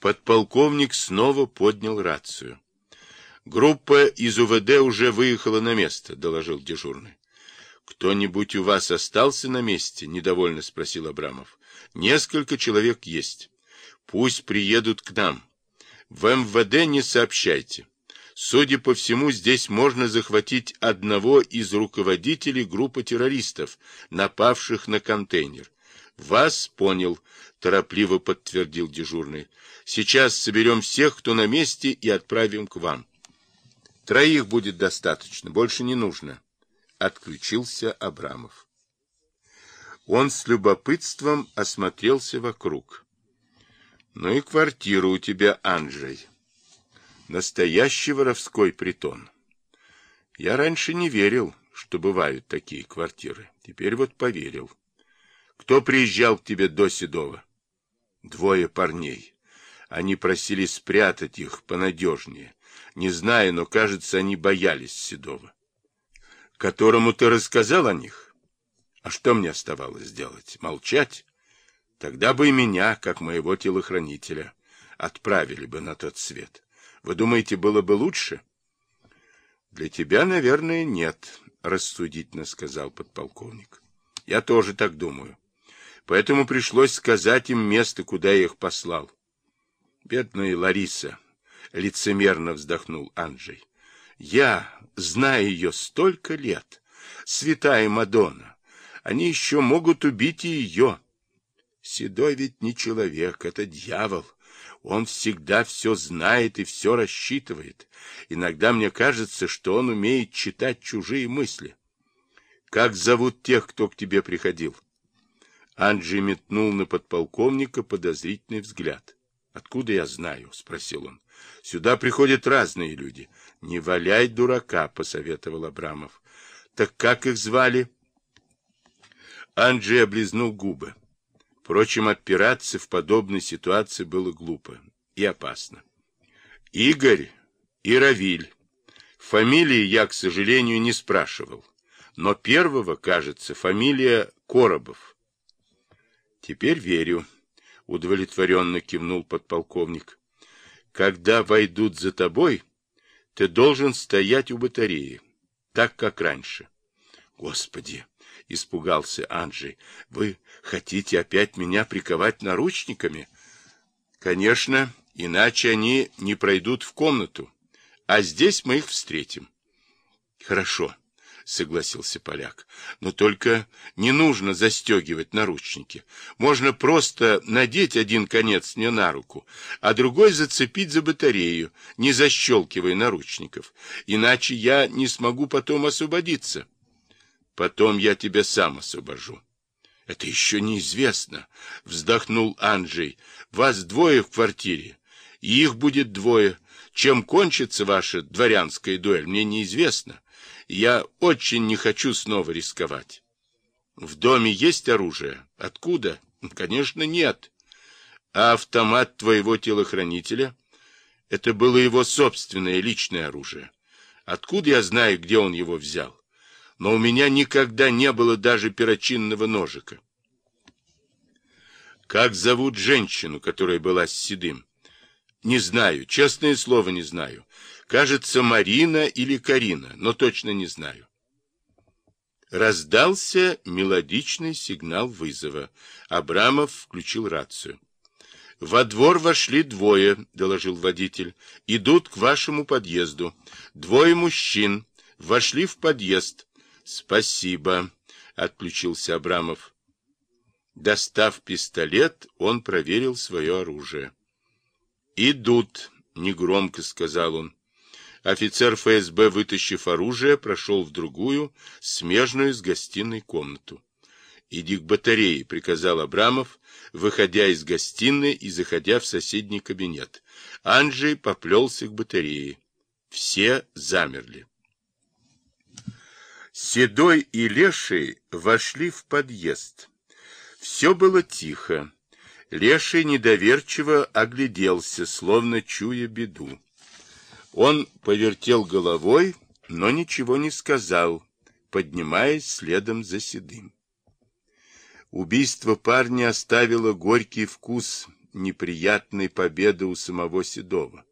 Подполковник снова поднял рацию. Группа из УВД уже выехала на место, доложил дежурный. Кто-нибудь у вас остался на месте? недовольно спросил Абрамов. Несколько человек есть. Пусть приедут к нам. В МВД не сообщайте. Судя по всему, здесь можно захватить одного из руководителей группы террористов, напавших на контейнер. Вас понял, торопливо подтвердил дежурный. Сейчас соберем всех, кто на месте, и отправим к вам. Троих будет достаточно, больше не нужно. Отключился Абрамов. Он с любопытством осмотрелся вокруг. Ну и квартира у тебя, Анджей. Настоящий воровской притон. Я раньше не верил, что бывают такие квартиры. Теперь вот поверил. Кто приезжал к тебе до Седова? Двое парней. Они просили спрятать их понадежнее. Не знаю, но, кажется, они боялись Седова. Которому ты рассказал о них? А что мне оставалось делать? Молчать? Тогда бы и меня, как моего телохранителя, отправили бы на тот свет. Вы думаете, было бы лучше? Для тебя, наверное, нет, рассудительно сказал подполковник. Я тоже так думаю. Поэтому пришлось сказать им место, куда я их послал. Бедная Лариса, лицемерно вздохнул Анджей. Я знаю ее столько лет. Святая Мадонна. Они еще могут убить и ее. Седой ведь не человек, это дьявол. Он всегда все знает и все рассчитывает. Иногда мне кажется, что он умеет читать чужие мысли. Как зовут тех, кто к тебе приходил? Анджи метнул на подполковника подозрительный взгляд. «Откуда я знаю?» — спросил он. «Сюда приходят разные люди». «Не валяй дурака», — посоветовал Абрамов. «Так как их звали?» Анджи облизнул губы. Впрочем, отпираться в подобной ситуации было глупо и опасно. Игорь и Равиль. Фамилии я, к сожалению, не спрашивал. Но первого, кажется, фамилия Коробов. Теперь верю, удовлетворенно кивнул подполковник. Когда войдут за тобой, ты должен стоять у батареи, так как раньше. Господи, испугался Анджей. Вы хотите опять меня приковать наручниками? Конечно, иначе они не пройдут в комнату, а здесь мы их встретим. Хорошо, согласился поляк. Но только не нужно застегивать наручники. Можно просто надеть один конец мне на руку, а другой зацепить за батарею, не защелкивая наручников. Иначе я не смогу потом освободиться. Потом я тебя сам освобожу. Это еще неизвестно, вздохнул Анджей. Вас двое в квартире, и их будет двое. Чем кончится ваша дворянская дуэль, мне неизвестно. Я очень не хочу снова рисковать. В доме есть оружие? Откуда? Конечно, нет. А автомат твоего телохранителя? Это было его собственное личное оружие. Откуда я знаю, где он его взял? но у меня никогда не было даже перочинного ножика. Как зовут женщину, которая была с седым? Не знаю, честное слово не знаю. Кажется, Марина или Карина, но точно не знаю. Раздался мелодичный сигнал вызова. Абрамов включил рацию. «Во двор вошли двое», — доложил водитель. «Идут к вашему подъезду. Двое мужчин. Вошли в подъезд. Спасибо, отключился Абрамов. Достав пистолет, он проверил свое оружие. Идут, негромко сказал он. Офицер ФСБ, вытащив оружие, прошел в другую, смежную с гостиной комнату. «Иди к батарее», — приказал Абрамов, выходя из гостиной и заходя в соседний кабинет. Анджей поплелся к батарее. Все замерли. Седой и Леший вошли в подъезд. Все было тихо. Леший недоверчиво огляделся, словно чуя беду. Он повертел головой, но ничего не сказал, поднимаясь следом за Седым. Убийство парня оставило горький вкус неприятной победы у самого Седова.